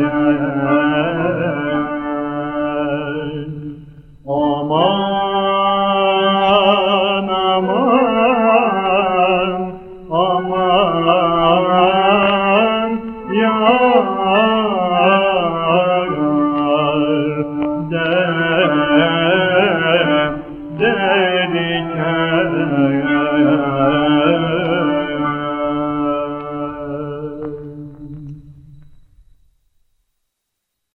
yeah,